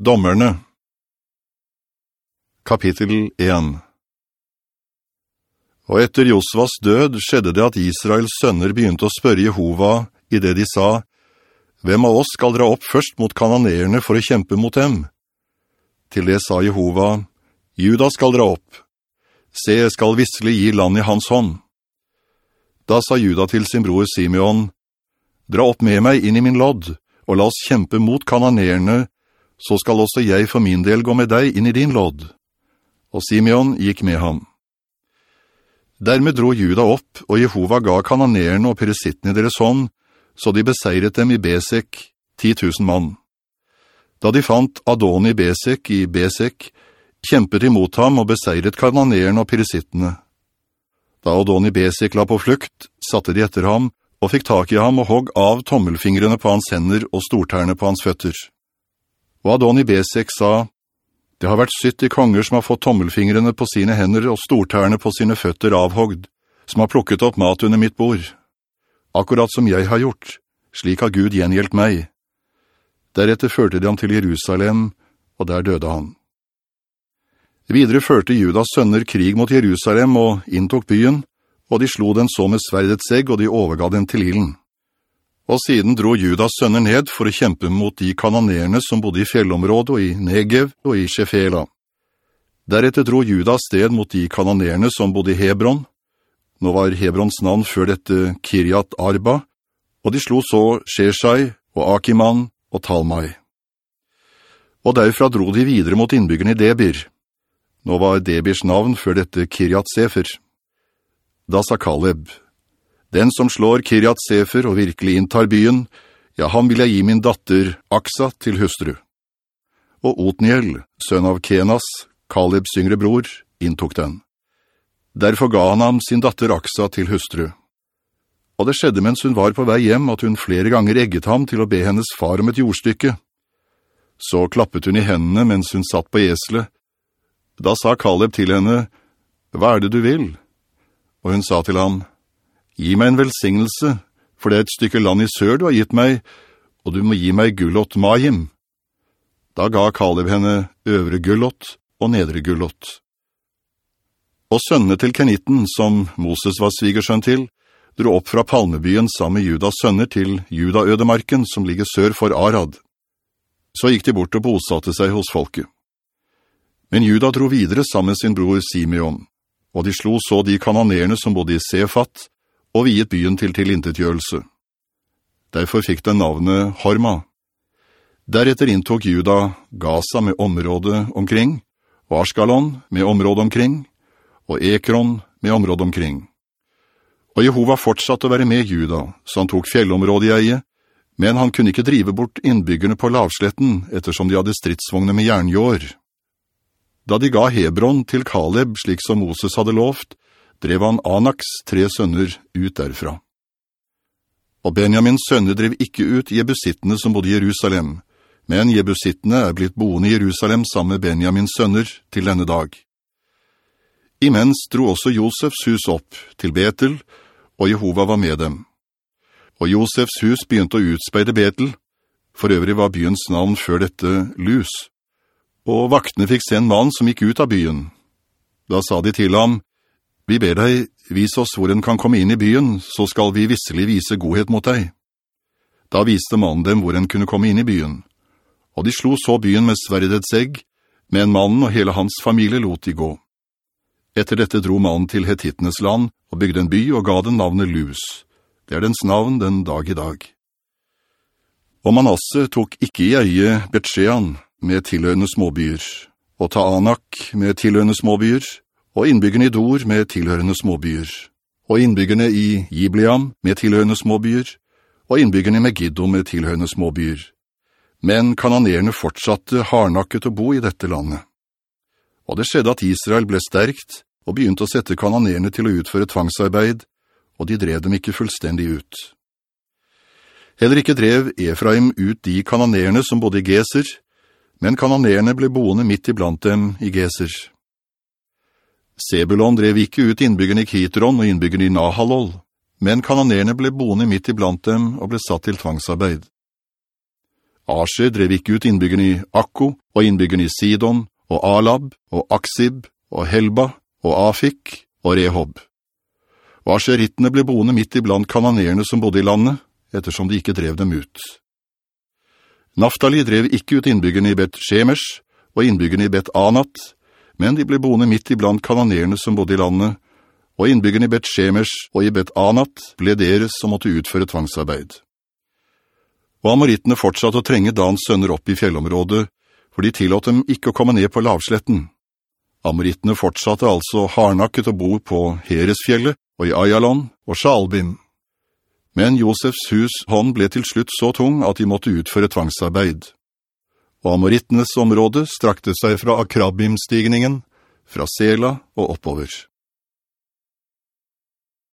Dommerne Kapittel 1 Og etter Josvas død skjedde det at Israels sønner begynte å spørre Jehova i det de sa, «Hvem av oss skal dra opp først mot kananerene for å kjempe mot dem?» Til det sa Jehova, «Juda skal dra opp. Se, jeg skal visselig gi land i hans hånd.» Da sa Juda til sin bror Simeon, «Dra opp med meg inn i min lodd, og la oss kjempe mot kananerene, så skal også jeg for min del gå med deg inn i din lodd.» Og Simeon gikk med ham. Dermed dro Juda opp, og Jehova ga kananerne og perisittene deres hånd, så de beseiret dem i Besek, 10 000 mann. Da de fant Adoni Besek i Besek, kjempet de mot ham og beseiret kananerne og perisittene. Da Adoni Besek la på flukt, satte de etter ham, og fikk tak i ham og hogg av tommelfingrene på hans hender og storterne på hans føtter. Og Adoni Besek sa, det har vært 70 konger som har fått tommelfingrene på sine hender og stortærne på sine føtter avhogd, som har plukket opp mat under mitt bord. Akkurat som jeg har gjort, slik har Gud gjengjeldt meg. Deretter førte de ham til Jerusalem, og der døde han. Videre førte Judas sønner krig mot Jerusalem og inntok byen, og de slo den så med sverdets egg, og de overga den til illen. Og siden dro Judas sønner ned for å kjempe mot de kananerne som bodde i fjellområdet og i Negev og i Shefela. Deretter dro Judas sted mot de kananerne som bodde i Hebron. Nå var Hebrons navn før dette Kiryat Arba, og de slo så Sheshai og Akiman og Talmai. Og derfra dro de videre mot innbyggerne i Debir. Nå var Debirs navn før dette Kiryat Sefer. Da sa Kaleb, den som slår Kirjat Sefer og virkelig inntar byen, ja, han vil jeg gi min datter Aksa til hustru. Og Otniel, sønn av Kenas, Kalebs yngre bror, inntok den. Derfor ga han ham sin datter Aksa til hustru. Og det skjedde mens hun var på vei hjem at hun flere ganger egget ham til å be hennes far om et jordstykke. Så klappet hun i hendene mens hun satt på esle. Da sa Kaleb til henne, «Hva er det du vil?» Og hun sa til ham, Gi meg en velsignelse, for det er et stykke land i sør du har gitt meg, og du må gi meg gullott Mahim. Da ga Kaleb henne øvre gullott og nedre gullott. Og sønnene til Kenitten, som Moses var svigersønn til, dro opp fra Palmebyen sammen med Judas sønner til Judaødemarken, som ligger sør for Arad. Så gikk de bort og bosatte seg hos folket. Men Juda dro videre sammen med sin bror Simeon, og de slo så de kanonerne som bodde i Sefat, og viet byen til tilintetgjørelse. Derfor fikk den navnet Horma. Deretter inntok Juda Gaza med området omkring, og Askalon med området omkring, og Ekron med området omkring. Og Jehova fortsatte å være med Juda, så han tok fjellområdet i eie, men han kunne ikke drive bort innbyggerne på lavsletten, ettersom de hadde stridsvogne med jernjår. Da de ga Hebron til Kaleb, slik som Moses hadde lovt, drev han Anaks tre sønner ut derfra. Og Benjamins sønner drev ikke ut Jebusittene som bodde i Jerusalem, men Jebusittene er blitt boende i Jerusalem sammen med Benjamins sønner til denne dag. Imens dro også Josefs hus opp til Betel, og Jehova var med dem. Og Josefs hus begynte å utspeide Betel, for øvrig var byens navn før dette Lus. Og vaktene fikk se en mann som gikk ut av byen. Da sa de til ham, vi ber deg, vis oss hvor en kan komme inn i byen, så skal vi visselig vise godhet mot deg. Da viste mannen dem hvor en kunne komme inn i byen. Og de slo så byen med sverdets egg, men mannen og hele hans familie lot de gå. Etter dette dro mannen til Hetittenes land og bygde en by og ga den navnet Lus. Det er dens navn den dag i dag. Og Manasse tok ikke i eie Betsjean med tilhørende småbyer, og Taanak med tilhørende småbyer, og innbyggerne i Dor med tilhørende småbyer, og innbyggerne i Gibliam med tilhørende småbyer, og innbyggerne i Megiddo med tilhørende småbyer. Men kananerene fortsatte harnakket å bo i dette landet. Og det skjedde at Israel ble sterkt, og begynte å sette kananerene til å utføre tvangsarbeid, og de drev dem ikke fullstendig ut. Heller ikke drev Efraim ut de kananerene som bodde i Geser, men kananerene ble boende midt iblant dem i Geser. Sebulon drev ikke ut innbyggerne i Kitron og innbyggerne i Nahalol, men kanonerne ble boende midt iblant dem og ble satt til tvangsarbeid. Asher drev ikke ut innbyggerne i Akko, og innbyggerne i Sidon, og Alab, og Aksib, og Helba, og Afik, og Rehob. Og Asherittene ble boende midt iblant kanonerne som bodde i landet, ettersom de ikke drev dem ut. Naftali drev ikke ut innbyggerne i Bet Shemesh, og innbyggerne i Bet Anat, men de ble boende midt iblant kananerne som bodde i landet, og innbyggerne i Bet Shemesh og i Bet Anat ble deres som måtte utføre tvangsarbeid. Og amorittene fortsatte å trenge Dans sønner opp i fjellområdet, for de tillåt dem ikke å komme ned på lavsletten. Amorittene fortsatte altså harnakket å bo på Heresfjellet og i Ayalon og Shalbim. Men Josefs hus hånd ble til slutt så tung at de måtte utføre tvangsarbeid. Og amorittenes område strakte seg fra Akrabim-stigningen, fra Sela og oppover.